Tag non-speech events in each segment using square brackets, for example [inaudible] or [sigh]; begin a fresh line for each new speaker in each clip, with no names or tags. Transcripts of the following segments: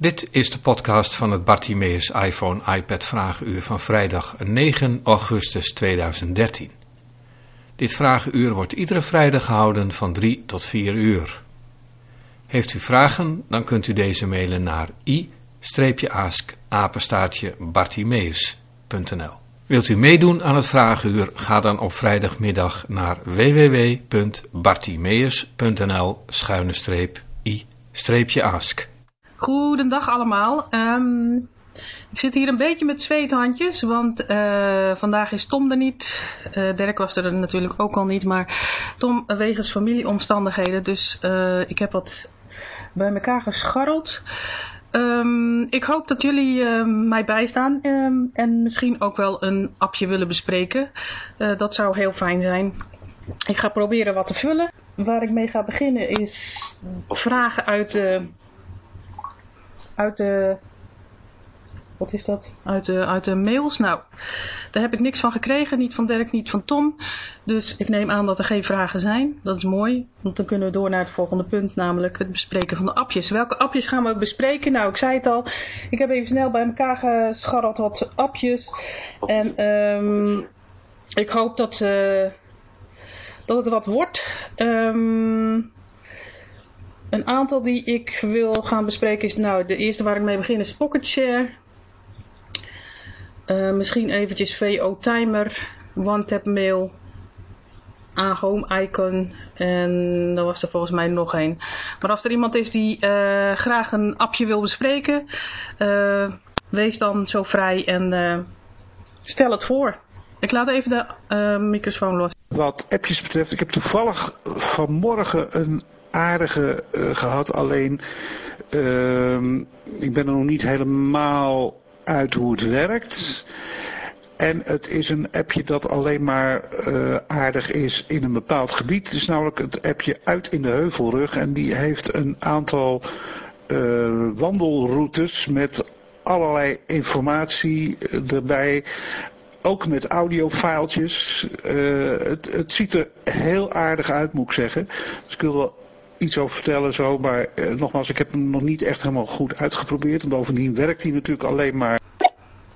Dit is de podcast van het Bartimeus iPhone iPad Vragenuur van vrijdag 9 augustus 2013. Dit vragenuur wordt iedere vrijdag gehouden van 3 tot 4 uur. Heeft u vragen, dan kunt u deze mailen naar i-ask-bartimeus.nl Wilt u meedoen aan het vragenuur, ga dan op vrijdagmiddag naar www.bartimeus.nl-i-ask.
Goedendag allemaal. Ehm, ik zit hier een beetje met zweethandjes, want uh, vandaag is Tom er niet. Uh, Dirk was er natuurlijk ook al niet, maar Tom wegens familieomstandigheden. Dus uh, ik heb wat bij elkaar gescharreld. Um, ik hoop dat jullie uh, mij bijstaan en misschien ook wel een appje willen bespreken. Dat zou heel fijn zijn. Ik ga proberen wat te vullen. Waar ik mee ga beginnen is vragen uit de uit de... Wat is dat? Uit de, uit de mails. Nou, daar heb ik niks van gekregen. Niet van Dirk, niet van Tom. Dus ik neem aan dat er geen vragen zijn. Dat is mooi. Want dan kunnen we door naar het volgende punt. Namelijk het bespreken van de appjes. Welke appjes gaan we bespreken? Nou, ik zei het al. Ik heb even snel bij elkaar gescharreld wat appjes. En um, ik hoop dat, uh, dat het wat wordt. Um, een aantal die ik wil gaan bespreken is, nou, de eerste waar ik mee begin is Pocketshare. Uh, misschien eventjes VO Timer, OneTap Mail, Home Icon en dan was er volgens mij nog één. Maar als er iemand is die uh, graag een appje wil bespreken, uh, wees dan zo vrij en stel het voor. Ik laat even de microfoon los.
Wat appjes betreft, ik heb toevallig vanmorgen een aardige uh, gehad. Alleen, uh, ik ben er nog niet helemaal uit hoe het werkt. En het is een appje dat alleen maar uh, aardig is in een bepaald gebied. Het is namelijk het appje Uit in de Heuvelrug. En die heeft een aantal uh, wandelroutes met allerlei informatie erbij. Ook met audiofiltjes. Uh, het, het ziet er heel aardig uit moet ik zeggen. Dus ik wil wel iets over vertellen zo. Maar eh, nogmaals, ik heb hem nog niet echt helemaal goed uitgeprobeerd. En bovendien werkt hij natuurlijk alleen maar...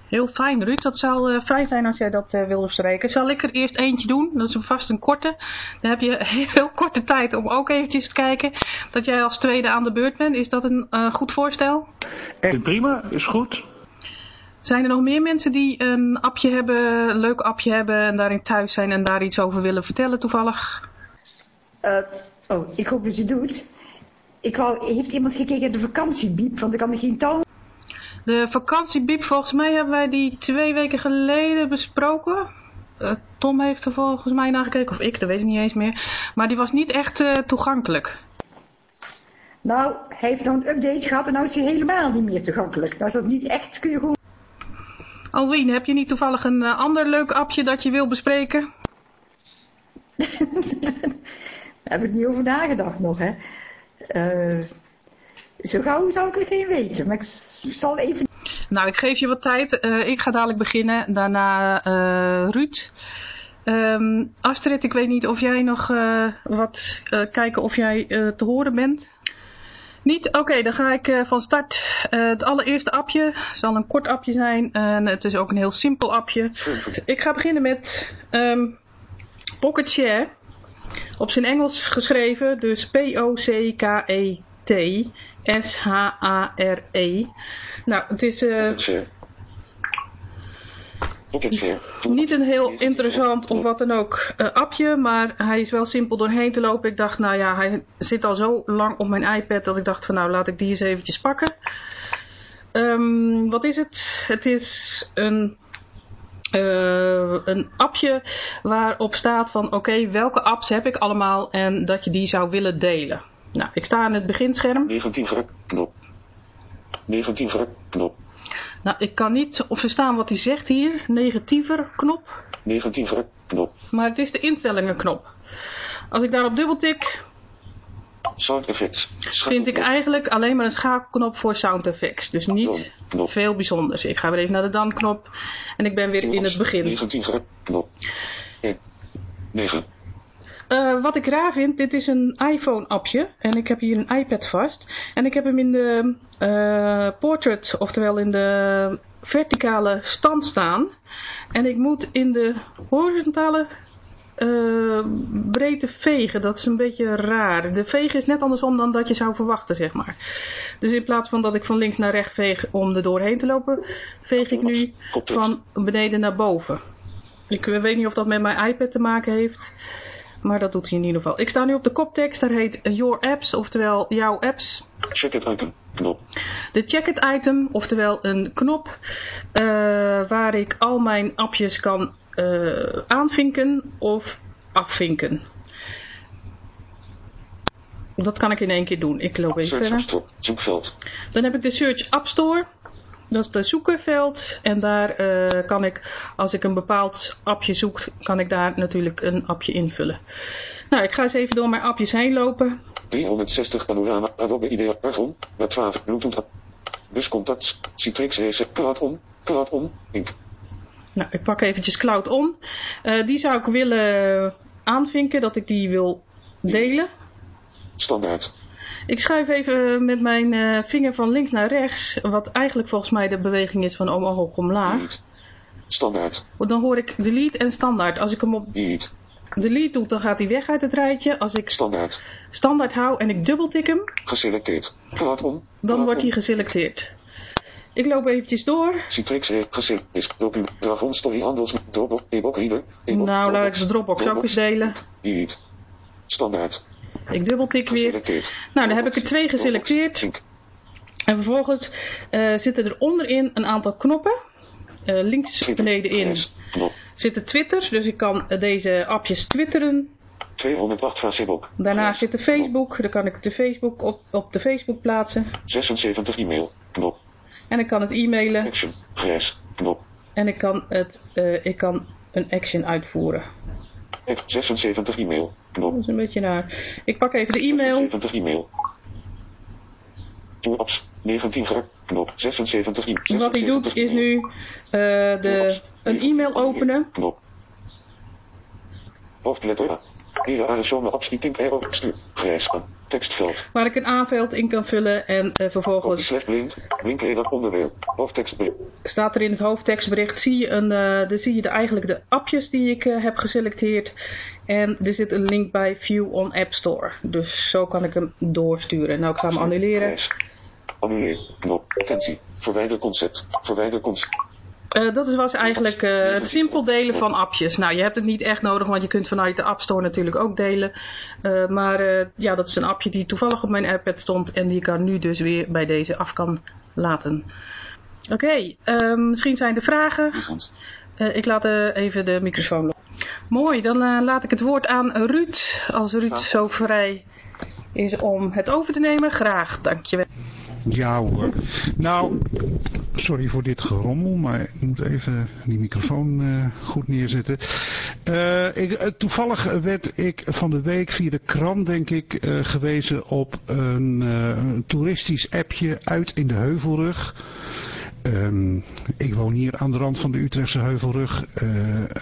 Heel fijn Ruud, dat zou uh, fijn zijn als jij dat uh, wilde bespreken. Zal ik er eerst eentje doen? Dat is vast een korte. Dan heb je [laughs] heel korte tijd om ook eventjes te kijken dat jij als tweede aan de beurt bent. Is dat een uh, goed voorstel?
En prima, is goed.
Zijn er nog meer mensen die een appje hebben, een leuk appje hebben en daarin thuis zijn en daar iets over willen vertellen toevallig?
Oh, ik hoop dat je doet. Ik wou, heeft iemand gekeken naar de vakantiebiep? Want ik kan me geen touw...
De vakantiebiep, volgens mij hebben wij die twee weken geleden besproken. Uh, Tom heeft er volgens mij naar gekeken, of ik, dat weet ik niet eens meer. Maar die was niet echt uh, toegankelijk.
Nou, hij heeft nou een update gehad en nou is hij helemaal niet meer toegankelijk. Nou is dat niet echt, kun je gewoon...
Alwien, heb je niet toevallig een uh, ander leuk appje dat je wil bespreken? [laughs]
Heb ik niet over nagedacht nog, hè. Uh, zo gauw zou ik er geen weten, maar ik zal even...
Nou, ik geef je wat tijd. Uh, ik ga dadelijk beginnen, daarna uh, Ruud. Um, Astrid, ik weet niet of jij nog wat kijken of jij te horen bent. Niet? Oké, dan ga ik van start. het allereerste appje zal een kort appje zijn en het is ook een heel simpel appje. Ik ga beginnen met um, Pocket Share. Op zijn Engels geschreven, dus P-O-C-K-E-T S-H-A-R-E. Nou, het is... Uh, niet een heel interessant of wat dan ook uh, appje, maar hij is wel simpel doorheen te lopen. Ik dacht, nou ja, hij zit al zo lang op mijn iPad dat ik dacht van nou laat ik die eens eventjes pakken. Um, wat is het? Het is een een appje waarop staat van oké, okay, welke apps heb ik allemaal en dat je die zou willen delen. Nou, ik sta aan het beginscherm.
Negatieve knop. Negatieve knop.
Nou, ik kan niet op verstaan wat hij zegt hier. Negatiever knop.
Negatieve knop.
Maar het is de instellingen knop. Als ik daarop dubbeltik,
Sound effects.
Vind ik eigenlijk alleen maar een schakelknop voor sound effects. Dus niet knop. veel bijzonders. Ik ga weer even naar de dan knop. En ik ben weer in het begin.
19 knop. 9.
eh, wat ik raar vind, dit is een iPhone-appje. En ik heb hier een iPad vast. En ik heb hem in de eh, portrait, oftewel in de verticale stand staan. En ik moet in de horizontale uh, breedte vegen. Dat is een beetje raar. De vegen is net andersom dan dat je zou verwachten, zeg maar. Dus in plaats van dat ik van links naar rechts veeg om er doorheen te lopen, veeg ik nu van beneden naar boven. Ik weet niet of dat met mijn iPad te maken heeft. Maar dat doet hij in ieder geval. Ik sta nu op de koptekst. Daar heet Your Apps, oftewel jouw apps.
Check it item, knop.
De check it item, oftewel een knop uh, waar ik al mijn appjes kan uh, aanvinken of afvinken. Dat kan ik in één keer doen. Ik loop even
Search
verder.
Zoekveld.
Dan heb ik de Search App Store. Dat is de zoekenveld. En daar uh, kan ik, als ik een bepaald appje zoek, kan ik daar natuurlijk een appje invullen. Nou, ik ga eens even door mijn appjes heen lopen.
360 panorama, Adobe IDEA, Argon, Web 12, Bluetooth, buscontact, Citrix Racer, Cloud On, Cloud On, Ink.
Nou, ik pak eventjes Cloud On. Uh, die zou ik willen aanvinken, dat ik die wil delen.
Standaard.
Ik schuif even met mijn uh, vinger van links naar rechts, wat eigenlijk volgens mij de beweging is van omhoog omlaag.
Delete. Standaard.
Dan hoor ik delete en standaard. Als ik hem op
Delete.
delete doe, dan gaat hij weg uit het rijtje. Als ik
Standaard.
standaard hou en ik dubbeltik hem,
Geselecteerd. Cloud On.
dan wordt hij geselecteerd. Ik loop eventjes door.
Citrix Racer, geselecteerd. Document, Dragon Story Handels, Dropbox, e-book Reader.
Nou, laat ik de Dropbox ook eens delen.
Delete. Standaard.
Ik dubbeltik weer. Nou, dan heb ik er twee
Dropbox,
geselecteerd. En vervolgens uh, zitten er onderin een aantal knoppen. Uh, links beneden in zit de Twitter, dus ik kan deze appjes twitteren.
208 Facebook.
Daarnaast zit de Facebook, dan kan ik de Facebook op, op de Facebook plaatsen.
76 e-mail. Knop.
En ik kan het e-mailen
Action. Grijs. Knop.
en ik kan, het, uh, ik kan een action uitvoeren.
Act 76 e-mail. Knop.
Dat is een beetje naar. Ik pak even de e-mail.
76 e-mail. Tour apps. 19 gra- knop. 76 e-mail.
Wat hij doet is nu uh, de, een e-mail openen.
Knop. Hoofdletter A. Hele Arizona apps die think erop stuur. Grijs aan. Tekstveld.
Waar ik een aanveld in kan vullen en uh, vervolgens
slash blind. Winkel dat onderwerp. Hoofdtekst B.
staat er in het hoofdtekstbericht, zie je, een, uh, dan zie je de, eigenlijk de appjes die ik uh, heb geselecteerd. En er zit een link bij View on App Store. Dus zo kan ik hem doorsturen. Nou, ik ga hem annuleren.
Annuleer. Knop. Attentie. Verwijder concept. Verwijder concept.
Uh, dat was eigenlijk uh, het simpel delen van appjes. Nou, je hebt het niet echt nodig, want je kunt vanuit de App Store natuurlijk ook delen. Uh, maar ja, dat is een appje die toevallig op mijn iPad stond en die ik er nu dus weer bij deze af kan laten. Oké, okay, misschien zijn er vragen. ik laat even de microfoon lopen. Mooi, dan laat ik het woord aan Ruud. Als Ruud zo vrij is om het over te nemen, graag. Dankjewel.
Ja hoor. Nou, sorry voor dit gerommel, maar ik moet even die microfoon uh, goed neerzetten. Uh, ik, uh, toevallig werd ik van de week via de krant, denk ik, gewezen op een toeristisch appje uit in de Heuvelrug. Um, ik woon hier aan de rand van de Utrechtse Heuvelrug, uh,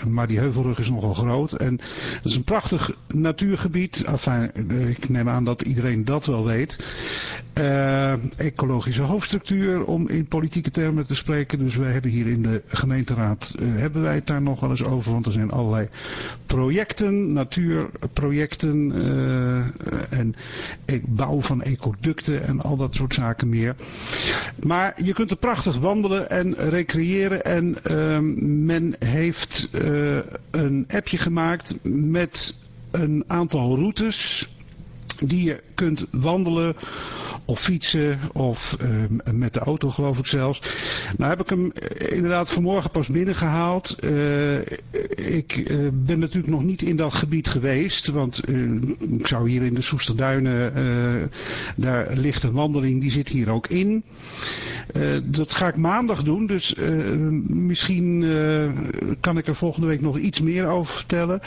maar die Heuvelrug is nogal groot. En het is een prachtig natuurgebied. Enfin, ik neem aan dat iedereen dat wel weet. Uh, ecologische hoofdstructuur, om in politieke termen te spreken. Dus wij hebben hier in de gemeenteraad, hebben wij het daar nog wel eens over. Want er zijn allerlei projecten, natuurprojecten en bouw van ecoducten en al dat soort zaken meer. Maar je kunt er prachtig wandelen en recreëren. En uh, men heeft uh, een appje gemaakt met een aantal routes die je kunt wandelen of fietsen of uh, met de auto geloof ik zelfs. Nou heb ik hem inderdaad vanmorgen pas binnengehaald. Uh, ik uh, ben natuurlijk nog niet in dat gebied geweest, want ik zou hier in de Soesterduinen, daar ligt een wandeling, die zit hier ook in. dat ga ik maandag doen, dus misschien kan ik er volgende week nog iets meer over vertellen.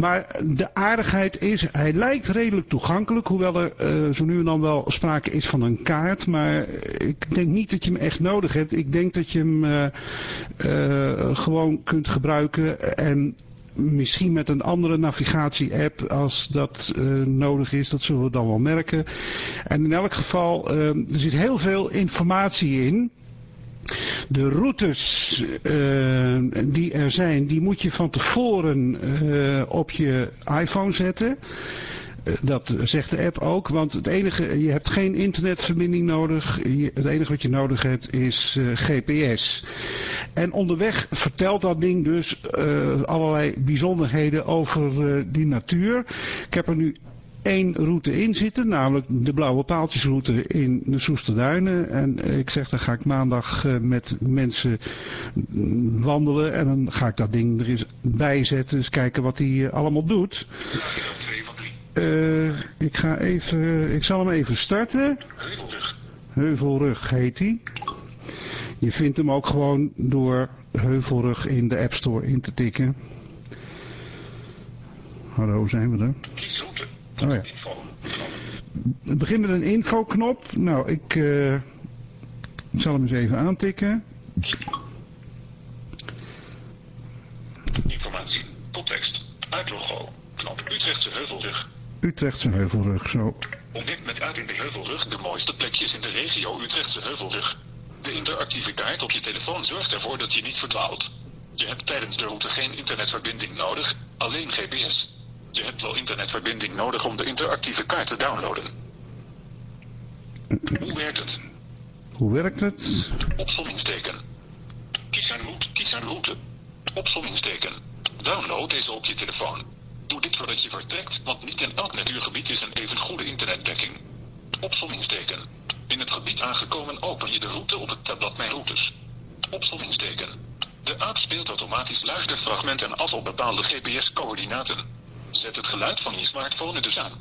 Maar de aardigheid is, hij lijkt redelijk toegankelijk, hoewel er uh, zo nu en dan wel sprake is van een kaart. Maar ik denk niet dat je hem echt nodig hebt. Ik denk dat je hem uh, uh, gewoon kunt gebruiken en misschien met een andere navigatie-app als dat eh, nodig is. Dat zullen we dan wel merken. En in elk geval, er zit heel veel informatie in. De routes uh, die er zijn, die moet je van tevoren op je iPhone zetten. Dat zegt de app ook, want het enige, je hebt geen internetverbinding nodig. Het enige wat je nodig hebt is GPS. En onderweg vertelt dat ding dus allerlei bijzonderheden over die natuur. Ik heb er nu één route in zitten, namelijk de blauwe paaltjesroute in de Soesterduinen. En ik zeg, dan ga ik maandag met mensen wandelen en dan ga ik dat ding er eens bij zetten, eens kijken wat hij allemaal doet. Uh, ik ga even, ik zal hem even starten.
Heuvelrug.
Heuvelrug heet hij. Je vindt hem ook gewoon door Heuvelrug in de App Store in te tikken. Hallo, zijn we er?
Kies route.
Oh ja. Het begint met een infoknop. Nou, ik uh, zal hem eens even aantikken.
Informatie. Context. Uitlogo. Knop. Utrechtse Heuvelrug.
Utrechtse Heuvelrug, zo.
Ontdek met uit in de Heuvelrug de mooiste plekjes in de regio Utrechtse Heuvelrug. De interactieve kaart op je telefoon zorgt ervoor dat je niet verdwaalt. Je hebt tijdens de route geen internetverbinding nodig, alleen GPS. Je hebt wel internetverbinding nodig om de interactieve kaart te downloaden. Hoe werkt het?
Hoe werkt het?
Opsommingsteken. Kies een route, kies een route. Opsommingsteken. Download deze op je telefoon. Doe dit voordat je vertrekt, want niet in elk natuurgebied is een even goede internetdekking. Opsommingsteken. In het gebied aangekomen open je de route op het tabblad Mijn routes. Opsommingsteken. De app speelt automatisch luisterfragmenten af op bepaalde GPS-coördinaten. Zet het geluid van je smartphone dus aan.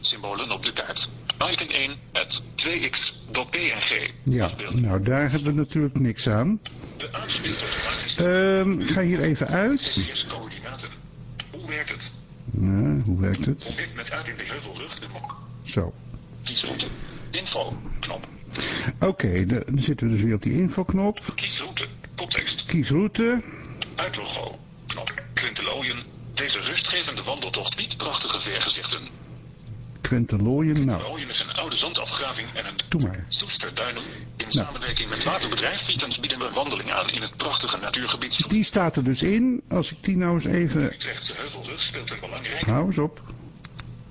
Symbolen op de kaart. Icon 1, het 2x.png.
Ja,
Afbeelding.
nou daar hebben we natuurlijk niks aan.
De automatisch
Ehm, ik ga hier even uit.
Hoe werkt het?
Hoe werkt het?
Met uit in de heuvelrug de
Zo.
kiesroute. Info. Knop.
Oké, dan zitten we dus weer op die infoknop.
Kiesroute. Context.
Kies route.
Uitlogo. Knop. Quintelooien. Deze rustgevende wandeltocht biedt prachtige vergezichten.
Quentelooien. Nou,
Quintelooien is een oude zandafgraving en een
doe maar.
Soesterduinen. In samenwerking met waterbedrijf Vitens bieden we wandeling aan in het prachtige natuurgebied.
Die staat er dus in. Als ik die nou eens even...
Utrechtse Heuvelrug speelt een belangrijke
Hou eens op.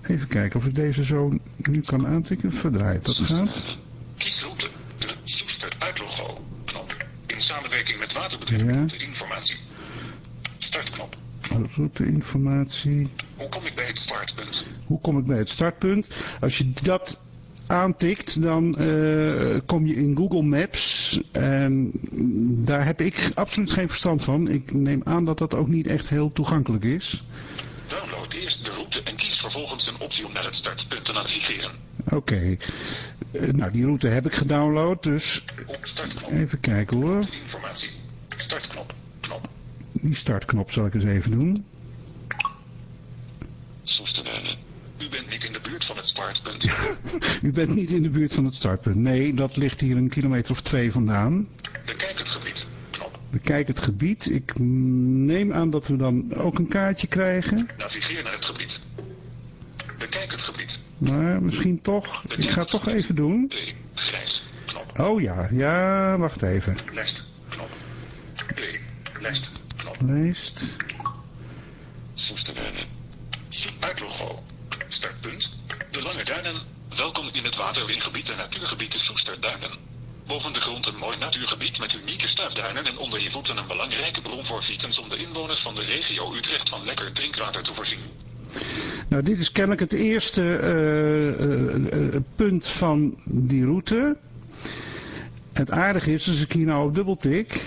Even kijken of ik deze zo nu kan aantikken. Verdraaid, dat gaat.
Kiesroute. De Soester Uitlogo. Knop. In samenwerking met waterbedrijf
Ja.
Informatie. Startknop.
Routeinformatie.
Hoe kom ik bij het startpunt?
Hoe kom ik bij het startpunt? Als je dat aantikt, dan eh, kom je in Google Maps. En daar heb ik absoluut geen verstand van. Ik neem aan dat dat ook niet echt heel toegankelijk is.
Download eerst de route en kies vervolgens een optie om naar het startpunt te navigeren.
Oké. Eh, nou, die route heb ik gedownload, dus even kijken hoor.
Informatie. Startknop.
Die startknop zal ik eens even doen.
U bent niet in de buurt van het startpunt. [laughs]
U bent niet in de buurt van het startpunt. Nee, dat ligt hier een kilometer of twee vandaan.
Bekijk het gebied. Knop.
Bekijk het gebied. Ik neem aan dat we dan ook een kaartje krijgen.
Navigeer naar het gebied. Bekijk het gebied.
Maar misschien toch. Ik ga het toch even doen.
B. Grijs. Knop.
Oh ja, ja, wacht even.
Lijst. Knop. Lijst.
Lijst.
Soesterduinen. Uitlogo. Startpunt. De Lange Duinen. Welkom in het waterweergebied en natuurgebied de Soesterduinen. Boven de grond een mooi natuurgebied met unieke stuifduinen en onder je voeten een belangrijke bron voor fietsers om de inwoners van de regio Utrecht van lekker drinkwater te voorzien.
Nou, dit is kennelijk het eerste eh, eh, eh, punt van die route. Het aardige is, als ik hier nou op dubbeltik,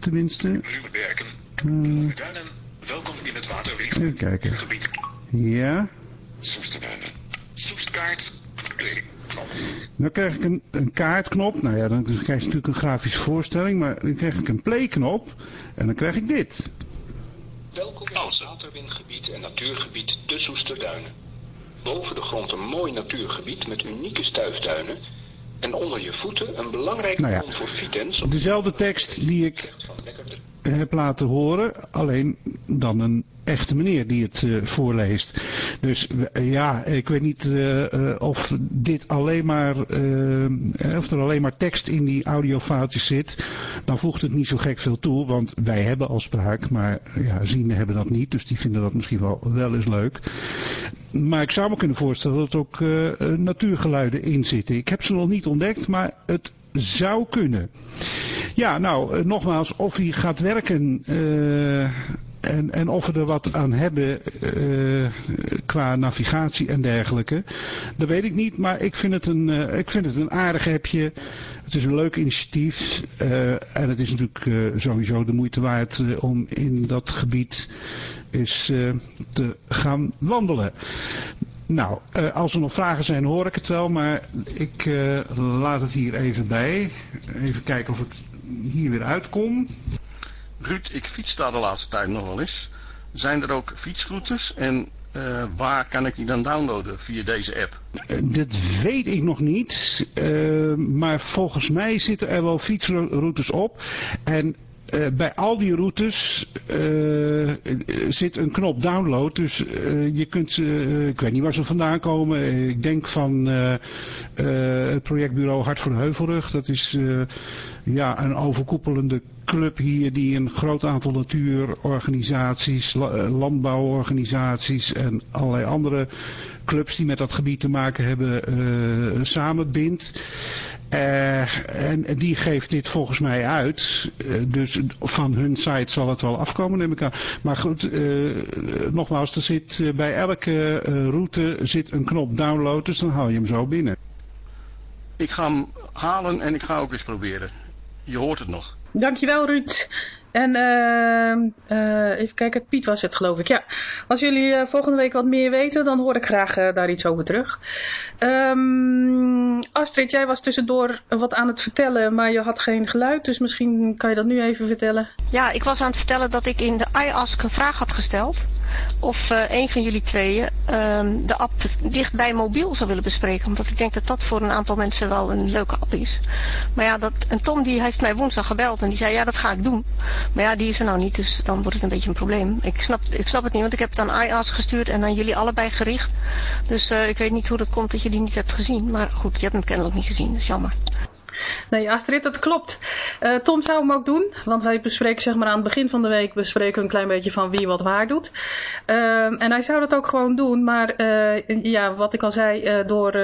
tenminste,
Ruwe berken.
eh,
Duinen. Welkom in het waterweergebied.
even kijken.
Gebied.
Ja,
Soesterduinen. Soestkaart.
Dan krijg ik een, een kaartknop. Nou ja, dan krijg je natuurlijk een grafische voorstelling, maar dan krijg ik een playknop en dan krijg ik dit.
Welkom in het waterwindgebied en natuurgebied de Soesterduinen. Boven de grond een mooi natuurgebied met unieke stuifduinen En onder je voeten een belangrijke
Nou ja,
voor Vitens.
Dezelfde tekst die ik heb laten horen, alleen dan een echte meneer die het eh, voorleest. Dus eh, ja, ik weet niet eh, eh, of dit alleen maar, eh, of er alleen maar tekst in die audiofoutjes zit. Dan voegt het niet zo gek veel toe, want wij hebben al spraak, maar ja, zienden hebben dat niet, dus die vinden dat misschien wel, wel eens leuk. Maar ik zou me kunnen voorstellen dat er ook eh, eh, natuurgeluiden in zitten. Ik heb ze nog niet ontdekt, maar het zou kunnen. Ja, nou, eh, nogmaals, of hij gaat werken en, en of we er wat aan hebben qua navigatie en dergelijke, dat weet ik niet. Maar ik vind het een, ik vind het een aardig appje. Het is een leuk initiatief eh, en het is natuurlijk eh, sowieso de moeite waard eh, om in dat gebied eens te gaan wandelen. Nou, als er nog vragen zijn hoor ik het wel, maar ik laat het hier even bij. Even kijken of ik hier weer uitkom.
Ruud, ik fiets daar de laatste tijd nog wel eens. Zijn er ook fietsroutes en eh, waar kan ik die dan downloaden via deze app?
Eh, Dit weet ik nog niet, eh, maar volgens mij zitten er wel fietsroutes op. En eh, bij al die routes eh, zit een knop download, dus eh, je kunt, ik weet niet waar ze vandaan komen, ik denk van het projectbureau Hart voor Heuvelrug. Dat is ja, een overkoepelende club hier die een groot aantal natuurorganisaties, la- landbouworganisaties en allerlei andere clubs die met dat gebied te maken hebben samenbindt. Eh, en die geeft dit volgens mij uit. Eh, dus van hun site zal het wel afkomen, neem ik aan. Maar goed, eh, nogmaals, er zit bij elke eh, route zit een knop download, dus dan haal je hem zo binnen.
Ik ga hem halen en ik ga ook eens proberen. Je hoort het nog.
Dankjewel Ruud. En ehm, eh, even kijken, Piet was het geloof ik. Ja, als jullie eh, volgende week wat meer weten, dan hoor ik graag eh, daar iets over terug. Ehm, Astrid, jij was tussendoor wat aan het vertellen, maar je had geen geluid. Dus misschien kan je dat nu even vertellen.
Ja, ik was aan het vertellen dat ik in de iAsk een vraag had gesteld. Of eh, een van jullie tweeën ehm, de app dichtbij mobiel zou willen bespreken. Omdat ik denk dat dat voor een aantal mensen wel een leuke app is. Maar ja, dat, en Tom die heeft mij woensdag gebeld en die zei ja dat ga ik doen. Maar ja, die is er nou niet, dus dan wordt het een beetje een probleem. Ik snap, ik snap het niet, want ik heb het aan iAsk gestuurd en aan jullie allebei gericht. Dus eh, ik weet niet hoe dat komt dat je die niet hebt gezien. Maar goed, je hebt hem kennelijk niet gezien, dus jammer.
Nee, Astrid, dat klopt. Eh, Tom zou hem ook doen, want wij bespreken zeg maar aan het begin van de week bespreken een klein beetje van wie wat waar doet. Ehm, en hij zou dat ook gewoon doen, maar eh, ja, wat ik al zei, eh, door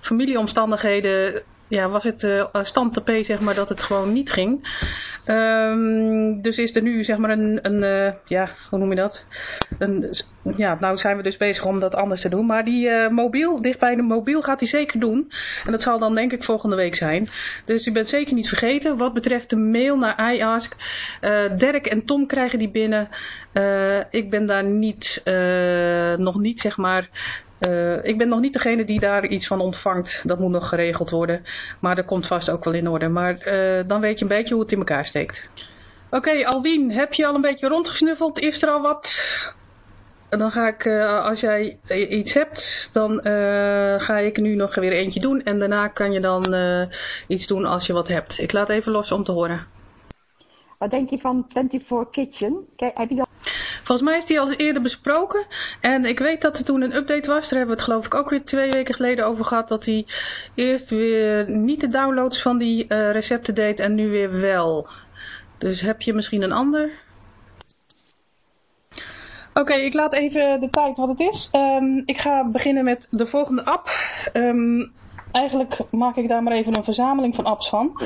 familieomstandigheden ja, was het P zeg maar dat het gewoon niet ging. Ehm, dus is er nu zeg maar een, een eh, ja, hoe noem je dat? Een, ja, nou zijn we dus bezig om dat anders te doen. Maar die eh, mobiel, dicht bij de mobiel gaat hij zeker doen. En dat zal dan denk ik volgende week zijn. Dus u bent zeker niet vergeten. Wat betreft de mail naar iAsk. Dirk en Tom krijgen die binnen. Ik ben daar niet, nog niet zeg maar... eh, ik ben nog niet degene die daar iets van ontvangt. Dat moet nog geregeld worden. Maar dat komt vast ook wel in orde. Maar eh, dan weet je een beetje hoe het in elkaar steekt. Oké, Alwien, heb je al een beetje rondgesnuffeld? Is er al wat? Dan ga ik, eh, als jij iets hebt, dan ga ik nu nog weer eentje doen. En daarna kan je dan iets doen als je wat hebt. Ik laat even los om te horen.
Wat denk je van 24 Kitchen? Heb je.
Volgens mij is die al eerder besproken. En ik weet dat er toen een update was. Daar hebben we het geloof ik ook weer twee weken geleden over gehad. Dat hij eerst weer niet de downloads van die eh, recepten deed en nu weer wel. Dus heb je misschien een ander? Oké, ik laat even de tijd wat het is. Ehm, ik ga beginnen met de volgende app. Ehm, eigenlijk maak ik daar maar even een verzameling van apps van.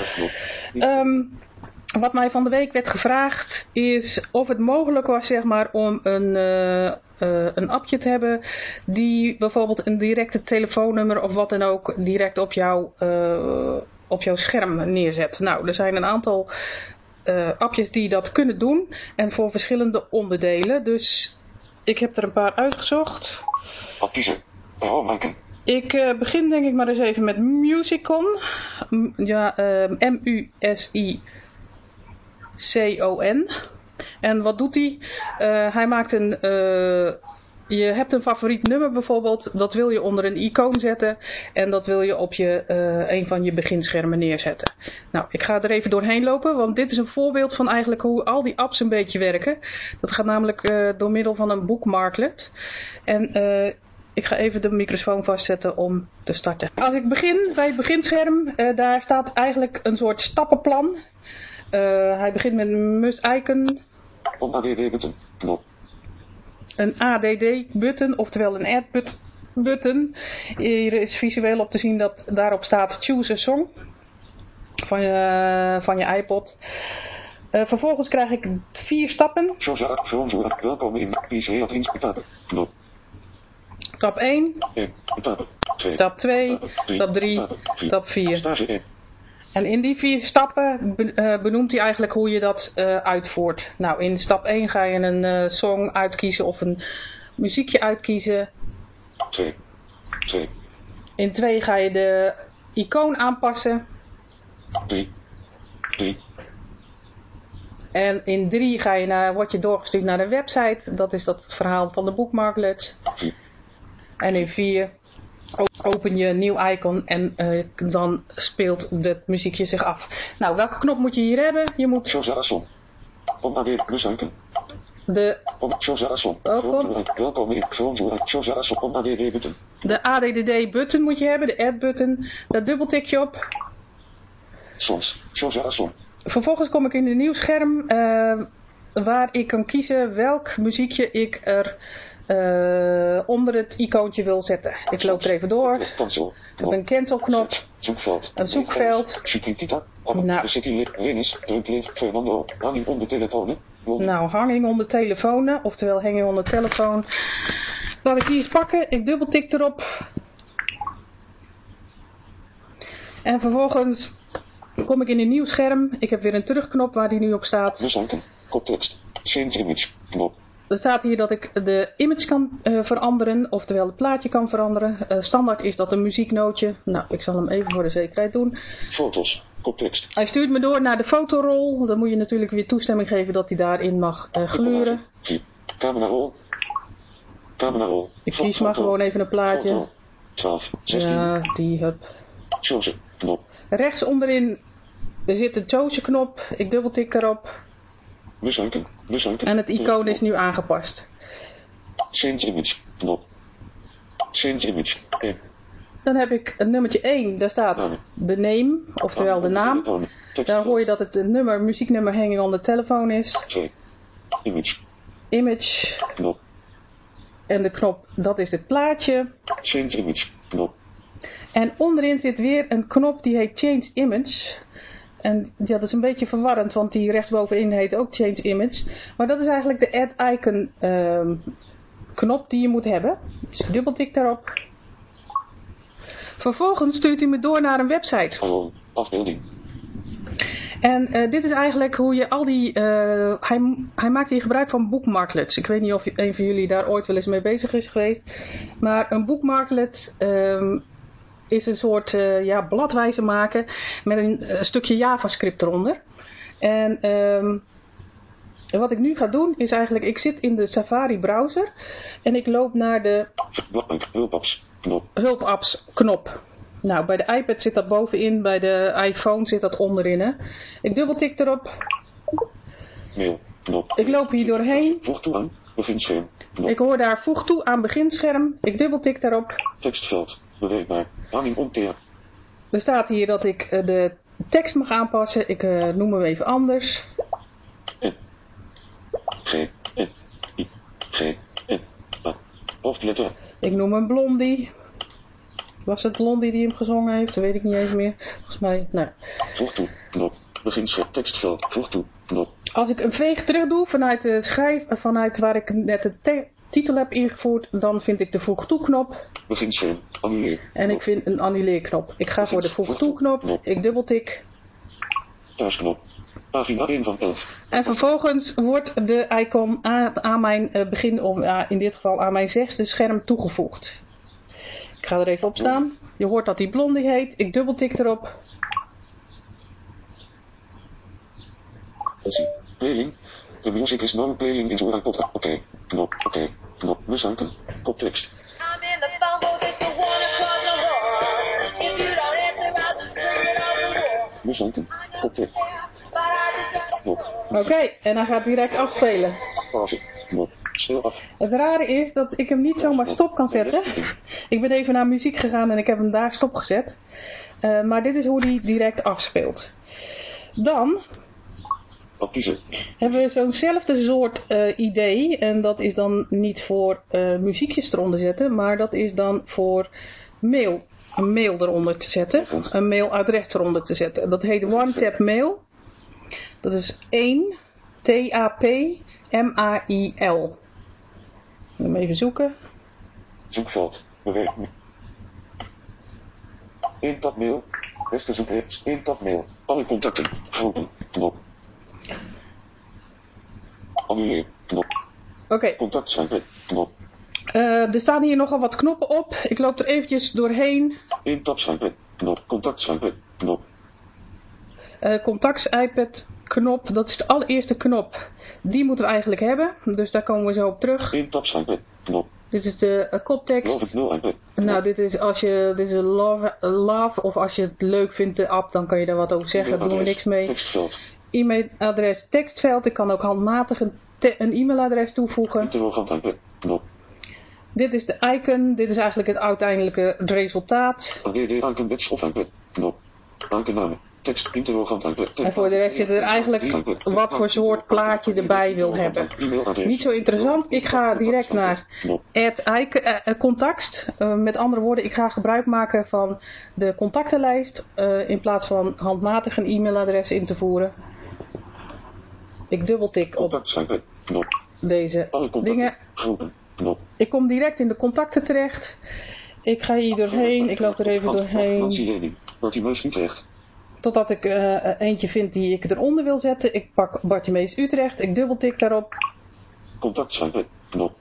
Wat mij van de week werd gevraagd is of het mogelijk was zeg maar, om een, eh, eh, een appje te hebben die bijvoorbeeld een directe telefoonnummer of wat dan ook direct op, jou, eh, op jouw scherm neerzet. Nou, er zijn een aantal appjes die dat kunnen doen en voor verschillende onderdelen. Dus ik heb er een paar uitgezocht.
App kiezen. Maken.
Ik begin denk ik maar eens even met Musicon. M- ja, eh, M-U-S-I-C-O-N. En wat doet hij? Eh, hij maakt een, eh, je hebt een favoriet nummer bijvoorbeeld, dat wil je onder een icoon zetten en dat wil je op je, uh, een van je beginschermen neerzetten. Nou, ik ga er even doorheen lopen, want dit is een voorbeeld van eigenlijk hoe al die apps een beetje werken. Dat gaat namelijk door middel van een bookmarklet. En ik ga even de microfoon vastzetten om te starten. Als ik begin bij het beginscherm, daar staat eigenlijk een soort stappenplan. Hij begint met must icon.
Om ADD-button, knop
een ADD-button, oftewel een add-button. Hier is visueel op te zien dat daarop staat choose a song van je, van je iPod. Uh, vervolgens krijg ik vier stappen.
Welkom in Knop.
Stap 1. Stap 2. Stap 3. Stap 4. En in die vier stappen eh, benoemt hij eigenlijk hoe je dat uh, uitvoert. Nou, in stap 1 ga je een uh, song uitkiezen of een muziekje uitkiezen.
2. 2.
In 2 ga je de icoon aanpassen.
3. 3.
En in 3 ga je naar, word je doorgestuurd naar de website. Dat is dat het verhaal van de bookmarklets.
4.
En in 4 open je een nieuw icon en uh, dan speelt het muziekje zich af. Nou, welke knop moet je hier hebben? Je moet...
Icon.
De...
Om Shozarason. Welkom in Shozarason. Om ADD button.
De ADD button moet je hebben, de add button. Daar dubbeltik je op.
Soms.
Vervolgens kom ik in een nieuw scherm uh, waar ik kan kiezen welk muziekje ik er uh, onder het icoontje wil zetten. Ik loop er even door. Ik heb een cancel knop.
Zoekveld.
Een zoekveld.
Nou. Hanging onder telefoon.
Nou, hanging onder telefoon, oftewel hanging onder telefoon. Laat ik die eens pakken. Ik dubbeltik erop. En vervolgens kom ik in een nieuw scherm. Ik heb weer een terugknop waar die nu op staat.
Koptekst. Change image. Knop.
Er staat hier dat ik de image kan uh, veranderen, oftewel het plaatje kan veranderen. Uh, standaard is dat een muzieknootje. Nou, ik zal hem even voor de zekerheid doen.
Foto's, koptekst.
Hij stuurt me door naar de fotorol. Dan moet je natuurlijk weer toestemming geven dat hij daarin mag uh, gluren.
Camera roll. Camera roll.
Ik kies maar gewoon even een plaatje.
Foto. 12, 16.
Ja, die heb.
Choose knop.
Rechts onderin er zit een choose knop. Ik dubbeltik daarop.
Bezinken, bezinken.
En het icoon is nu aangepast.
Change image, knop. Change image, 1.
Dan heb ik het nummertje 1, daar staat de name, oftewel de naam. Daar hoor je dat het nummer, muzieknummer hanging on de telefoon is.
2. Image.
Image.
Knop.
En de knop, dat is het plaatje.
Change image, knop.
En onderin zit weer een knop die heet Change Image. En dat is een beetje verwarrend, want die rechtsbovenin heet ook Change Image. Maar dat is eigenlijk de Add Icon uh, knop die je moet hebben. Dus ik dubbeltik daarop. Vervolgens stuurt hij me door naar een website.
Hallo, afbeelding.
En uh, dit is eigenlijk hoe je al die... Uh, hij, hij maakt hier gebruik van bookmarklets. Ik weet niet of een van jullie daar ooit wel eens mee bezig is geweest. Maar een bookmarklet... Um, is een soort uh, ja, bladwijze maken met een uh, stukje JavaScript eronder. En um, wat ik nu ga doen is eigenlijk, ik zit in de Safari browser en ik loop naar de
hulpapps knop.
hulpapps knop. Nou, bij de iPad zit dat bovenin, bij de iPhone zit dat onderin. Hè. Ik dubbeltik erop.
Mail, knop.
Ik loop hier doorheen.
Voeg toe aan, beginscherm. Knop.
Ik hoor daar voeg toe aan beginscherm. Ik dubbeltik daarop.
Tekstveld, bereikbaar. Hanging onteer.
Er staat hier dat ik uh, de tekst mag aanpassen. Ik uh, noem hem even anders.
N. G. N. I. G. N. A. Hoofdletter.
Ik noem hem Blondie. Was het Blondie die hem gezongen heeft? Dat weet ik niet eens meer. Volgens mij, nou.
Voeg toe, knop. Beginscherm, tekstveld, voeg toe, knop.
Als ik een veeg terug doe vanuit, de schrijf, vanuit waar ik net de titel heb ingevoerd, dan vind ik de voeg toe knop.
Beginscherm, annuleer.
En ik vind een annuleer knop. Ik ga voor de voeg toe knop. Ik dubbeltik.
Thuisknop. Pagina 1 van 11.
En vervolgens wordt de icon aan, aan mijn uh, begin, of in dit geval aan mijn zesde scherm toegevoegd. Ik ga er even op staan. Je hoort dat die blondie heet. Ik dubbeltik erop.
Playing. The music is non playing in Zoom Oké. Okay. Knop. Oké. Okay. Knop. Koptekst. Koptekst.
Oké, en hij gaat direct afspelen.
Knop.
Het rare is dat ik hem niet zomaar stop kan zetten. Ik ben even naar muziek gegaan en ik heb hem daar stopgezet. Eh maar dit is hoe die direct afspeelt. Dan
Kiezen.
hebben we zo'nzelfde soort eh, idee. En dat is dan niet voor eh, muziekjes eronder zetten, maar dat is dan voor mail. Een mail eronder te zetten. Een mailadres eronder te zetten. Dat heet One Tap Mail. Dat is 1 T-A-P-M-A-I-L. Hem even zoeken.
Zoekveld. Beweeg. Eén tab mail. Beste zoekreeks. Eén tab mail. Alle contacten. Groepen. Knop. Annuleer. Knop.
Oké,
Contact. Knop.
eh, er staan hier nogal wat knoppen op. Ik loop er eventjes doorheen.
Tab schrijven. Knop. Contact schrijven. Knop.
Contacts iPad knop, dat is de allereerste knop. Die moeten we eigenlijk hebben, dus daar komen we zo op terug.
Knop.
Dit is de eh, koptekst.
Love it 0 iPad.
Nou, dit is als je dit is een love, love of als je het leuk vindt, de app, dan kan je daar wat over zeggen. Daar doen we niks mee.
Tekstveld.
E-mailadres, tekstveld. Ik kan ook handmatig een, een e-mailadres toevoegen. Dit is de icon. Dit is eigenlijk het uiteindelijke resultaat.
Tekst.
En voor de rest zit er eigenlijk wat voor soort plaatje je erbij wil hebben. Niet zo interessant. Ik ga direct naar add icon, eh, eh, contact. Eh, met andere woorden, ik ga gebruik maken van de contactenlijst in plaats van handmatig een e-mailadres in te voeren. Ik dubbeltik op
Contact
deze dingen. Ik kom direct in de contacten terecht. Ik ga hier doorheen. Ik loop er even doorheen. Totdat ik eh, eentje vind die ik eronder wil zetten. Ik pak Bartimeus Utrecht. Ik dubbeltik daarop.
Contact schrijven. Knop.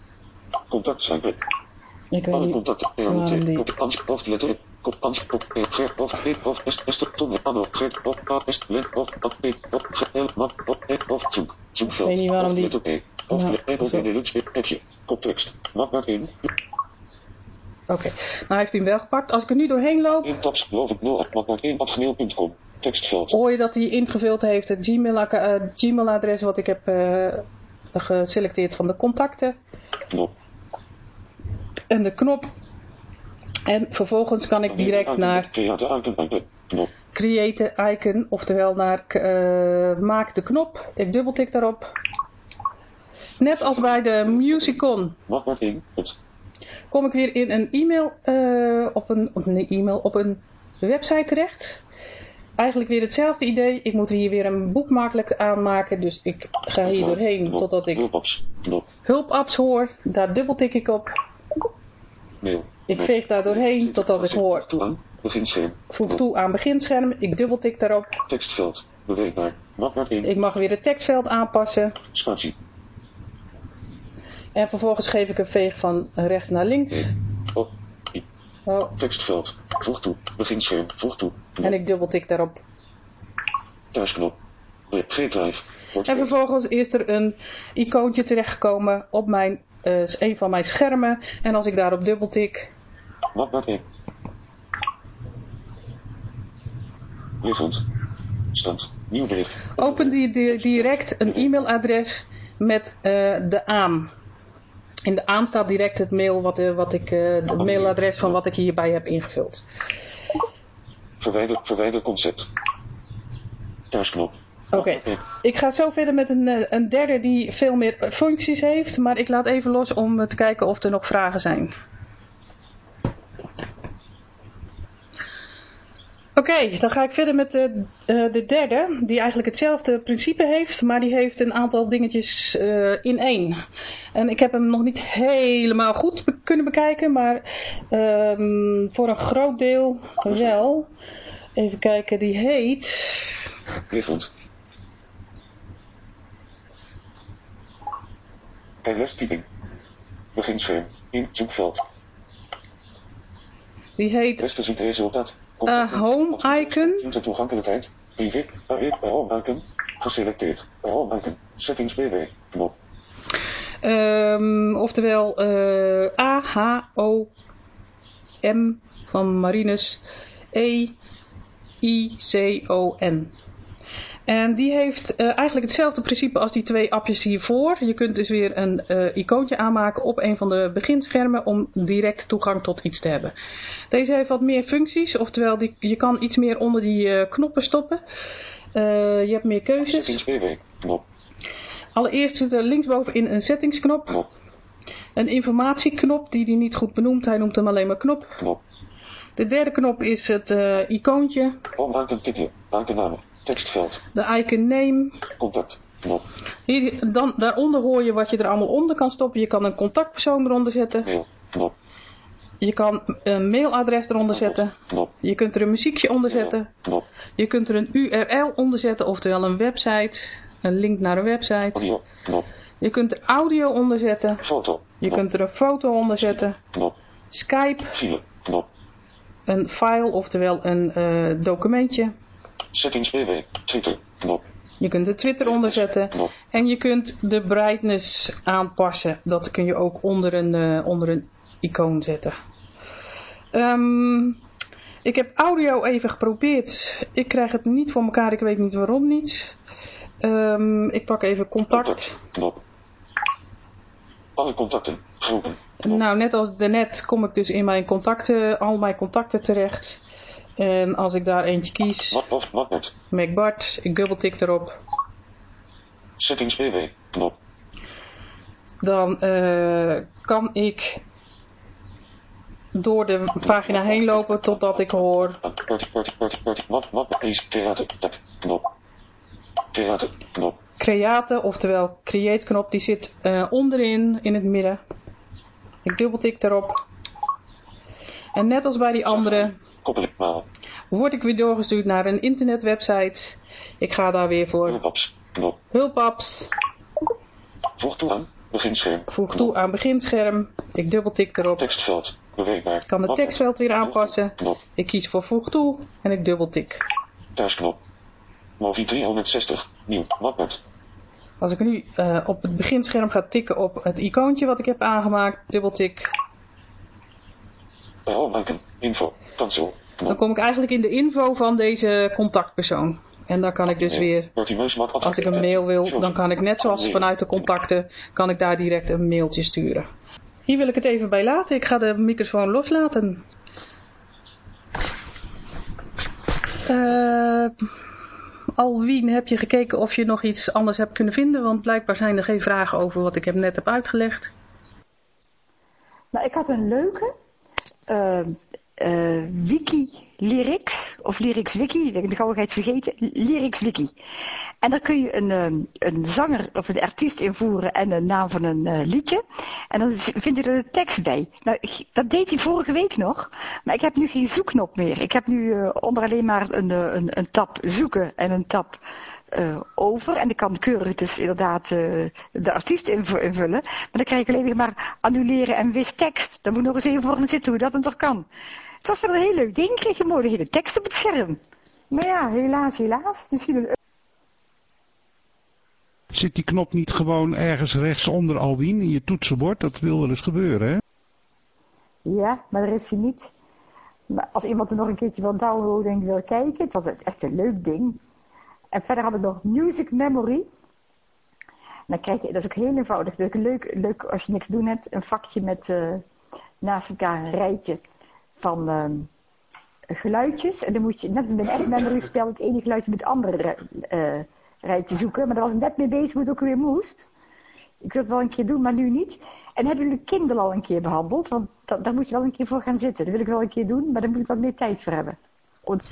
Contact.
Ik weet
Alle
niet die...
Of. Of. Zoek.
Ik weet niet waarom die-.
Appje. Koptekst. 1.
Oké, nou heeft hij hem wel gepakt. Als ik er nu doorheen loop,
1 tabs. Love it 0. Map 1. Gmail.com. Tekstveld.
hoor je dat hij ingevuld heeft het Gmail- eh, Gmail-adres wat ik heb eh, geselecteerd van de contacten.
Knop.
En de knop. En vervolgens kan ik direct naar
Create icon.
oftewel naar eh, maak de knop. Ik dubbeltik daarop. Net als bij de Musicon
Map 1. Het.
kom ik weer in een e-mail, eh, op een, op een e-mail, op een website terecht. Eigenlijk weer hetzelfde idee. Ik moet hier weer een boekmakkelijk aanmaken. Dus ik ga hier doorheen totdat ik
hulpapps
hoor. Daar dubbeltik ik op.
Mail.
Ik veeg daar doorheen totdat ik hoor.
Beginscherm.
Voeg toe aan beginscherm. Ik dubbeltik daarop.
Tekstveld. Beweegbaar. Map 1.
Ik mag weer het tekstveld aanpassen.
Spatie.
En vervolgens geef ik een veeg van rechts naar links.
Oh.
Oh,
Tekstveld. Voeg toe. Beginscherm. Voeg toe. Knop.
en ik dubbeltik daarop.
Thuisknop. G-drive.
En vervolgens is er een icoontje terechtgekomen op mijn, eh, een van mijn schermen. En als ik daarop dubbeltik,
Map 1. Liggend. Stand. Nieuw bericht.
opent die di- direct een e-mailadres met eh, de aan. In de aan staat direct het mail wat, eh, wat ik, eh, het mailadres van wat ik hierbij heb ingevuld.
Verwijder. Verwijder concept. Thuisknop.
Oké, ik ga zo verder met een, een derde die veel meer functies heeft. Maar ik laat even los om te kijken of er nog vragen zijn. Oké, dan ga ik verder met de, eh, de derde, die eigenlijk hetzelfde principe heeft, maar die heeft een aantal dingetjes eh, in één. En ik heb hem nog niet helemaal goed be- kunnen bekijken, maar ehm, voor een groot deel wel. Even kijken, die heet...
Liggend. KLS typing. Beginscherm. In zoekveld.
Die heet
Beste zoekresultaat.
Eh, Home Icon.
User toegankelijkheid. Privé. Home icon. Geselecteerd. Home icon. Settings BW. Knop.
Ehm, oftewel eh A-H-O-M van Marinus E-I-C-O-N. En die heeft eh, eigenlijk hetzelfde principe als die twee appjes hiervoor. Je kunt dus weer een eh, icoontje aanmaken op een van de beginschermen om direct toegang tot iets te hebben. Deze heeft wat meer functies, oftewel die, je kan iets meer onder die eh, knoppen stoppen. Je hebt meer keuzes.
Knop.
Allereerst zit er linksbovenin een settingsknop.
Knop.
Een informatieknop die hij niet goed benoemt. Hij noemt hem alleen maar knop.
Knop.
De derde knop is het icoontje.
Ommaken tikje. Aankename. Tekstveld.
De icon name.
Contact. Knop.
Hier, dan, daaronder hoor je wat je er allemaal onder kan stoppen. Je kan een contactpersoon eronder zetten.
Mail. Knop.
Je kan een mailadres eronder zetten.
Knop.
Je kunt er een muziekje onder zetten.
Knop.
Je kunt er een URL onder zetten, oftewel een website. Een link naar een website.
Audio. Knop.
Je kunt er audio onder zetten.
Foto.
Je kunt er een foto onder zetten.
Knop.
Skype,
File. Knop.
een file, oftewel een eh, documentje.
Settings BW. Twitter. Knop.
Je kunt er Twitter onder zetten.
Knop.
En je kunt de brightness aanpassen. Dat kun je ook onder een, eh, onder een icoon zetten. Ehm, ik heb audio even geprobeerd. Ik krijg het niet voor elkaar. Ik weet niet waarom niet. Ehm, ik pak even contact.
Contact. Knop. Alle contacten. Groepen.
Nou, net als daarnet kom ik dus in mijn contacten, al mijn contacten terecht. En als ik daar eentje kies,
of Matnet.
MacBart, ik dubbeltik erop.
Settings BW. Knop.
Dan eh, kan ik door de pagina heen lopen totdat ik hoor.
Knop.
Create, oftewel create knop, die zit eh, onderin in het midden. Ik dubbeltik erop. En net als bij die andere
Koppeling.
Word ik weer doorgestuurd naar een internetwebsite. Ik ga daar weer voor
Hulpapps. Knop. Voeg toe aan. Beginscherm.
Voeg toe aan beginscherm. Ik dubbeltik erop.
Tekstveld. Beweegbaar.
Ik kan het tekstveld weer aanpassen.
Knop.
Ik kies voor voeg toe en ik dubbeltik.
Thuisknop. Movi 360. Nieuw. Matnet.
Als ik nu eh, op het beginscherm ga tikken op het icoontje wat ik heb aangemaakt, dubbeltik,
Home Info. Cancel.
dan kom ik eigenlijk in de info van deze contactpersoon. En dan kan ik dus weer, als ik een mail wil, dan kan ik net zoals vanuit de contacten, kan ik daar direct een mailtje sturen. Hier wil ik het even bij laten. Ik ga de microfoon loslaten. Eh Alwien, heb je gekeken of je nog iets anders hebt kunnen vinden? Want blijkbaar zijn er geen vragen over wat ik heb net heb uitgelegd.
Nou, ik had een leuke eh, wiki lyrics, of lyrics wiki, de gauwigheid vergeten, lyrics wiki. En daar kun je een, eh, een zanger of een artiest invoeren en een naam van een liedje. En dan vind je er de tekst bij. Nou, dat deed hij vorige week nog, maar ik heb nu geen zoekknop meer. Ik heb nu onder alleen maar een, een, een tab zoeken en een tab eh, over. En ik kan keurig dus inderdaad eh, de artiest inv- invullen. Maar dan krijg ik alleen maar annuleren en wis tekst. Dan moet nog eens even voor gaan zitten hoe dat dan toch kan. Het was wel een heel leuk ding. Kreeg je mooi de hele tekst op het scherm. Maar ja, helaas, helaas. Misschien een
Zit die knop niet gewoon ergens rechtsonder Alwien in je toetsenbord? Dat wil wel eens gebeuren, hè?
Ja, maar daar is hij niet. Maar als iemand er nog een keertje wil downloaden en wil kijken, het was echt een leuk ding. En verder had ik nog Music Memory. Dan krijg je, dat is ook heel eenvoudig. Dat is leuk, leuk als je niks doen hebt. Een vakje met eh, naast elkaar een rijtje van ehm, geluidjes. En dan moet je, net als bij een memory spel, het ene geluidje met het andere eh, rijtje zoeken. Maar daar was ik net mee bezig hoe het ook weer moest. Ik wil het wel een keer doen, maar nu niet. En hebben jullie Kindle al een keer behandeld? Want da- daar moet je wel een keer voor gaan zitten. Dat wil ik wel een keer doen, maar daar moet ik wat meer tijd voor hebben. Want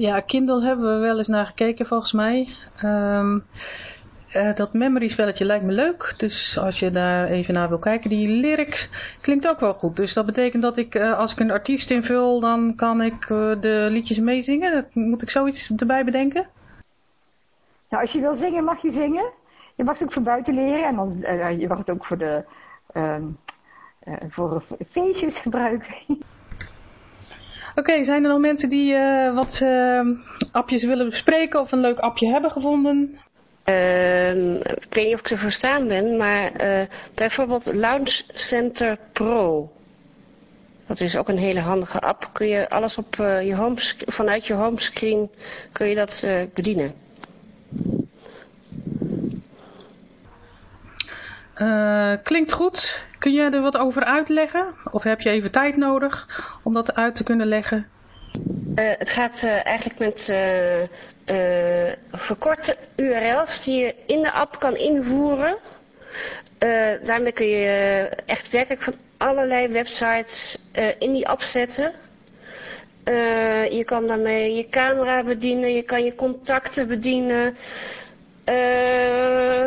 Ja, Kindle hebben we wel eens naar gekeken volgens mij. Ehm, eh, dat memory spelletje lijkt me leuk. Dus als je daar even naar wil kijken, die lyrics klinkt ook wel goed. Dus dat betekent dat ik, eh, als ik een artiest invul, dan kan ik eh, de liedjes meezingen. Moet ik zoiets erbij bedenken?
Nou, als je wil zingen, mag je zingen. Je mag het ook voor buiten leren. En dan, je mag het ook voor de ehm, eh, voor feestjes gebruiken. [laughs]
Oké, zijn er nog mensen die eh, wat eh, appjes willen bespreken of een leuk appje hebben gevonden?
Ehm, ik weet niet of ik te verstaan ben, maar eh, bijvoorbeeld Launch Center Pro. Dat is ook een hele handige app. Kun je alles op je home, vanuit je homescreen kun je dat bedienen.
Eh, klinkt goed. Kun je er wat over uitleggen? Of heb je even tijd nodig om dat uit te kunnen leggen?
Eh, het gaat eh, eigenlijk met verkorte URL's die je in de app kan invoeren. Daarmee kun je echt werkelijk van allerlei websites in die app zetten. Je kan daarmee je camera bedienen, je kan je contacten bedienen. Eh,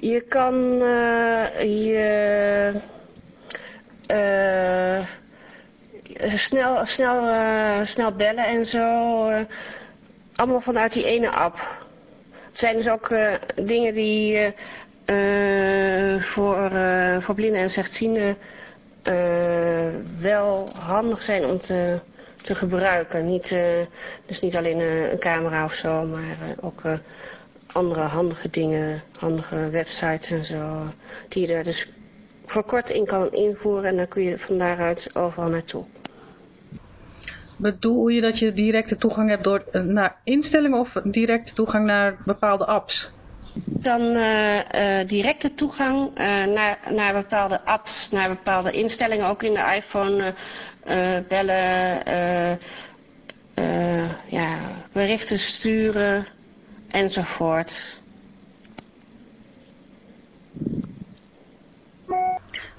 je kan eh, je eh, snel, snel, eh, snel bellen en zo. allemaal vanuit die ene app. Het zijn dus ook dingen die voor, voor blinden en slechtzienden wel handig zijn om te, te gebruiken. Niet, dus niet alleen een camera of zo, maar ook andere handige dingen, handige websites en zo. Die je er dus voor kort in kan invoeren en dan kun je van daaruit overal naartoe.
Bedoel je dat je directe toegang hebt door, eh, naar instellingen of directe toegang naar bepaalde apps?
Dan eh, eh, directe toegang naar, naar bepaalde apps, naar bepaalde instellingen, ook in de iPhone bellen, ja, berichten sturen enzovoort.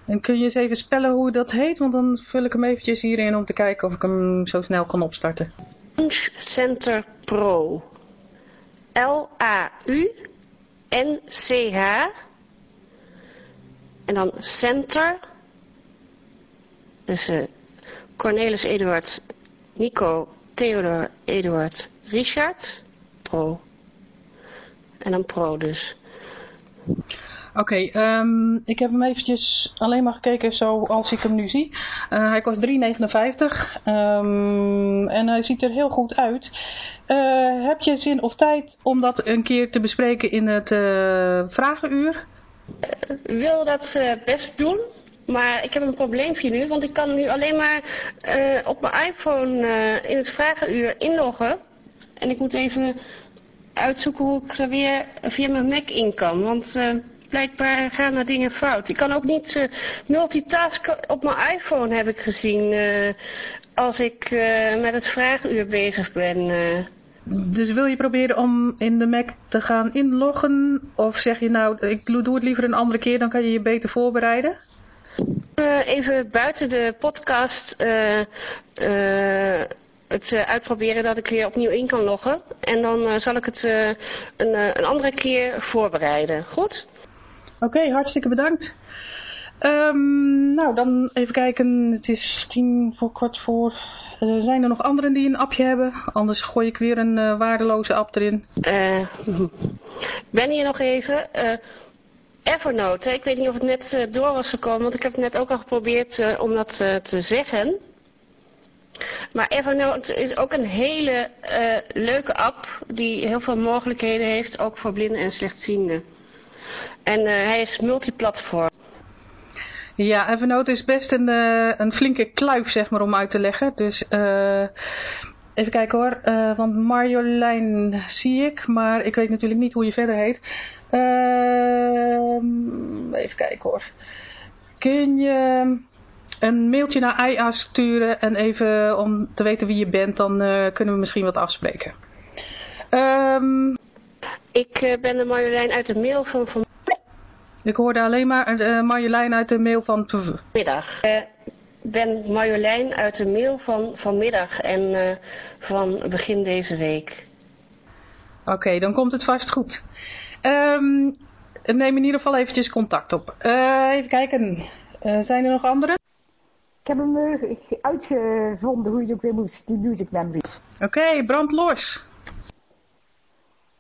En kun je eens even spellen hoe dat heet? Want dan vul ik hem eventjes hierin om te kijken of ik hem zo snel kan opstarten.
Launch Center Pro. L-A-U-N-C-H. En dan Center. Dus eh, Cornelis Eduard, Nico, Theodor, Eduard, Richard. Pro. En dan Pro dus.
Oké, ehm, ik heb hem eventjes alleen maar gekeken zoals ik hem nu zie. Eh, hij kost 3,59 ehm, en hij ziet er heel goed uit. Eh, heb je zin of tijd om dat een keer te bespreken in het eh, vragenuur?
wil dat best doen, maar ik heb een probleempje nu, want ik kan nu alleen maar op mijn iPhone in het vragenuur inloggen. En ik moet even uitzoeken hoe ik er weer via mijn Mac in kan, want eh, blijkbaar gaan er dingen fout. Ik kan ook niet eh, multitasken op mijn iPhone, heb ik gezien, eh, als ik met het vragenuur bezig ben.
Dus wil je proberen om in de Mac te gaan inloggen? Of zeg je nou, ik doe het liever een andere keer, dan kan je je beter voorbereiden?
Even buiten de podcast het eh, uitproberen dat ik weer opnieuw in kan loggen. En dan eh, zal ik het eh, een, een andere keer voorbereiden. Goed?
Oké, hartstikke bedankt. Ehm, nou, dan even kijken. Het is tien voor kwart voor. Zijn er nog anderen die een appje hebben? Anders gooi ik weer een waardeloze app erin.
Ben hier nog even. Evernote, ik weet niet of het net door was gekomen, want ik heb net ook al geprobeerd om dat te zeggen. Maar Evernote is ook een hele eh, leuke app die heel veel mogelijkheden heeft, ook voor blinden en slechtzienden. En eh, hij is multiplatform.
Ja, Evernote is best een, eh, een flinke kluif, zeg maar, om uit te leggen. Dus even kijken hoor. Want Marjolein zie ik, maar ik weet natuurlijk niet hoe je verder heet. Ehm, even kijken hoor. Kun je een mailtje naar IA sturen en even om te weten wie je bent, dan eh, kunnen we misschien wat afspreken. Ehm,
Ik eh, ben de Marjolein uit de mail van
ik hoorde alleen maar eh, Marjolein uit de mail van...
vanmiddag. Ik ben Marjolein uit de mail van vanmiddag en van begin deze week.
Oké, dan komt het vast goed. Ehm, neem in ieder geval eventjes contact op. Even kijken. Zijn er nog anderen?
Ik heb hem eh, ge- uitgevonden hoe je het ook weer moest, die music memory.
Oké, brand los.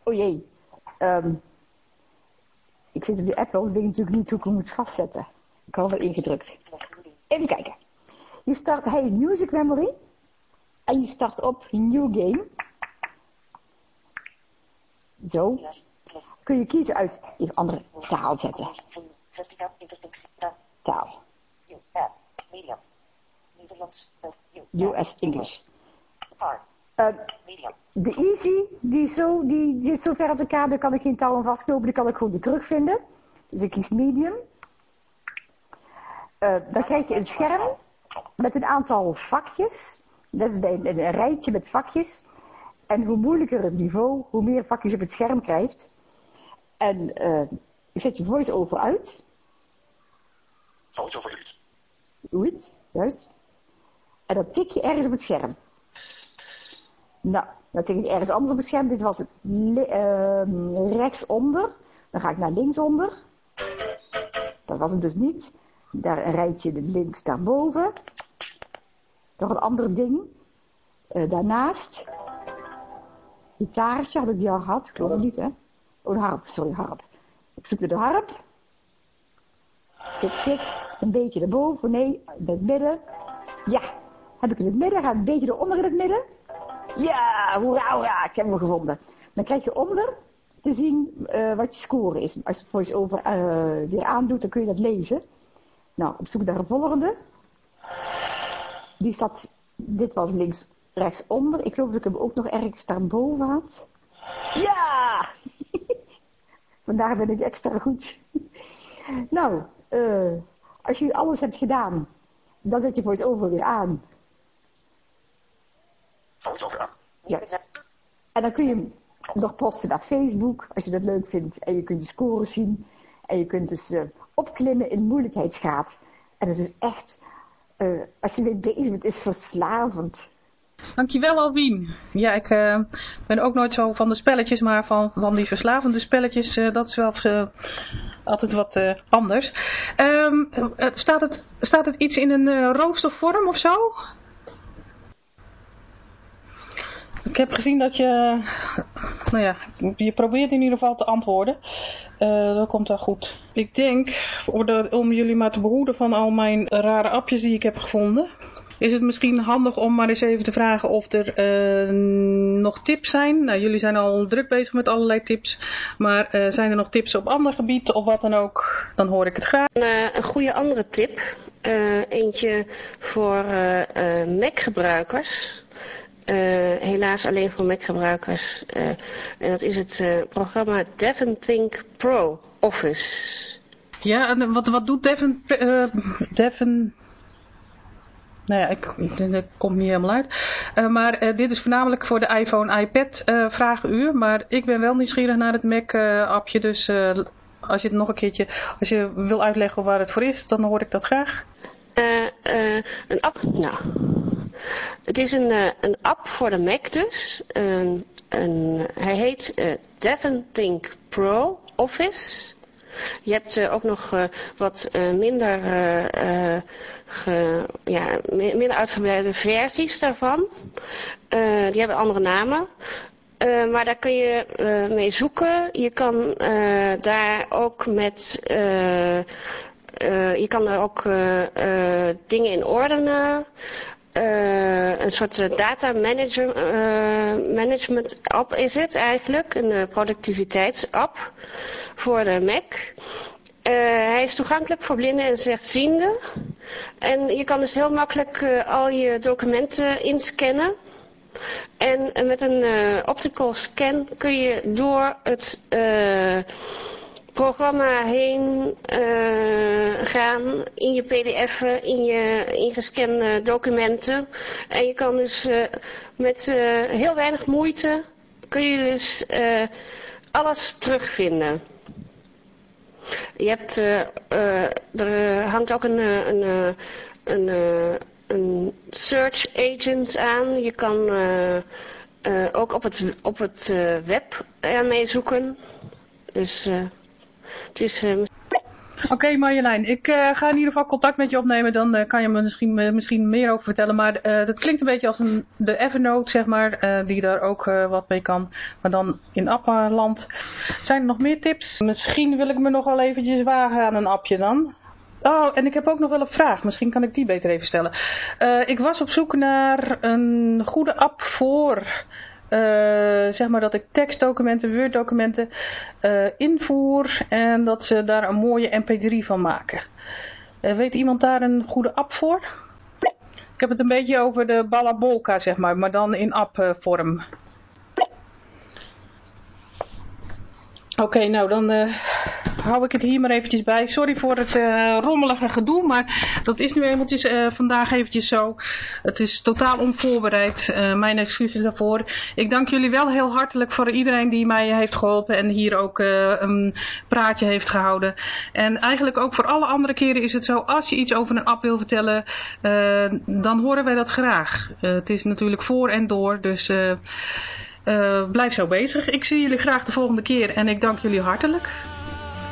Oh jee. Ehm, ik zit op de app wel, ik weet natuurlijk niet hoe ik hem moet vastzetten. Ik had hem ingedrukt. Even kijken. Je start, hij music memory. En je start op new game. Zo. kun je kiezen uit een andere taal zetten.
Taal. Medium. Nederlands.
US English.
Par.
Eh,
Medium.
de Easy, die, zo, die zit zo ver uit elkaar, daar kan ik geen touw aan vastknopen, die kan ik gewoon weer terugvinden. Dus ik kies medium. Eh, dan krijg je een scherm met een aantal vakjes. Dat is bij een, een rijtje met vakjes. En hoe moeilijker het niveau, hoe meer vakjes je op het scherm krijgt. En eh, ik zet je voice-over uit.
Voice over elite.
Doe het, juist. En dan tik je ergens op het scherm. Nou, dan tik ik ergens anders op het scherm. Dit was li- ehm, rechtsonder. Dan ga ik naar linksonder. Dat was het dus niet. Daar een rijtje links daarboven. Nog een ander ding. Eh, daarnaast. Gitaartje, had ik die al gehad? Geloof het niet, hè? Oh, harp, sorry, harp. Ik zoek de harp. Tik, tik. Een beetje erboven, nee, in het midden. Ja, heb ik in het midden, ga een beetje eronder in het midden. Ja, hoera, hoera, ik heb hem gevonden. Dan krijg je onder te zien eh, wat je score is. Als je voice-over eh, weer aandoet, dan kun je dat lezen. Nou, op zoek naar de volgende. Die staat, dit was links, rechts onder. Ik geloof dat ik hem ook nog ergens daarboven had. Ja! [laughs] Vandaag ben ik extra goed. [laughs] nou, eh, als je alles hebt gedaan, dan zet je voice-over weer aan.
Voice over aan.
Ja. En dan kun je hem nog posten naar Facebook, als je dat leuk vindt. En je kunt je scores zien. En je kunt dus eh, opklimmen in moeilijkheidsgraad. En het is echt, eh, als je mee bezig bent, is verslavend.
Dankjewel Alwien. Ja, ik eh, ben ook nooit zo van de spelletjes, maar van, van die verslavende spelletjes, eh, dat is wel altijd wat eh, anders. Ehm, eh, staat, het, staat het iets in een roostervorm of zo? Ik heb gezien dat je, nou ja, je probeert in ieder geval te antwoorden. Eh, dat komt wel goed. Ik denk, om jullie maar te behoeden van al mijn rare appjes die ik heb gevonden, is het misschien handig om maar eens even te vragen of er eh, nog tips zijn. Nou, jullie zijn al druk bezig met allerlei tips, maar eh, zijn er nog tips op ander gebied of wat dan ook? Dan hoor ik het graag.
Een, een goede andere tip. eentje voor Mac-gebruikers. Eh, helaas alleen voor Mac-gebruikers. Eh, en dat is het eh, programma DevonThink Pro Office.
Ja, en wat, wat doet Devin, eh, Devin nou ja, ik, dat komt niet helemaal uit. Maar dit is voornamelijk voor de iPhone, iPad eh vragenuur. Maar ik ben wel nieuwsgierig naar het Mac-appje. dus als je het nog een keertje, als je wil uitleggen waar het voor is, dan hoor ik dat graag.
Eh, een app, nou. Het is een, eh, een app voor de Mac dus. Een, hij heet DevonThink Pro Office. Je hebt eh, ook nog wat minder, ja, mi- minder uitgebreide versies daarvan. Die hebben andere namen. Maar daar kun je mee zoeken. Je kan daar ook met... je kan er ook dingen in ordenen. Eh, een soort eh, data manager, eh, management app is het eigenlijk. Een productiviteitsapp voor de Mac. Hij is toegankelijk voor blinden en slechtzienden. En je kan dus heel makkelijk al je documenten inscannen. En met een optical scan kun je door het programma heen eh, gaan in je pdf'en, in je ingescande documenten. En je kan dus eh, met eh, heel weinig moeite kun je dus alles terugvinden. Je hebt, er hangt ook een, een, een, search agent aan. Je kan ook op het, op het web ermee zoeken. Dus het is... eh,
Oké Marjolein, ik eh, ga in ieder geval contact met je opnemen. Dan eh, kan je me misschien, eh, misschien meer over vertellen. Maar eh, dat klinkt een beetje als een, de Evernote, zeg maar. eh, die daar ook eh, wat mee kan. Maar dan in appenland. Zijn er nog meer tips? Misschien wil ik me nog wel eventjes wagen aan een appje dan. Oh, en ik heb ook nog wel een vraag. Misschien kan ik die beter even stellen. Eh, ik was op zoek naar een goede app voor zeg maar dat ik tekstdocumenten, Word-documenten eh, invoer en dat ze daar een mooie mp3 van maken. Eh, weet iemand daar een goede app voor? Ik heb het een beetje over de Ballabolka, zeg maar, maar dan in app-vorm. Oké, nou dan eh, hou ik het hier maar eventjes bij. Sorry voor het eh, rommelige gedoe, maar dat is nu eventjes eh, vandaag eventjes zo. Het is totaal onvoorbereid. Eh, mijn excuses daarvoor. Ik dank jullie wel heel hartelijk voor iedereen die mij heeft geholpen en hier ook een praatje heeft gehouden. En eigenlijk ook voor alle andere keren is het zo, als je iets over een app wil vertellen, dan horen wij dat graag. Het is natuurlijk voor en door, dus... blijf zo bezig. Ik zie jullie graag de volgende keer en ik dank jullie hartelijk.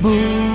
Move.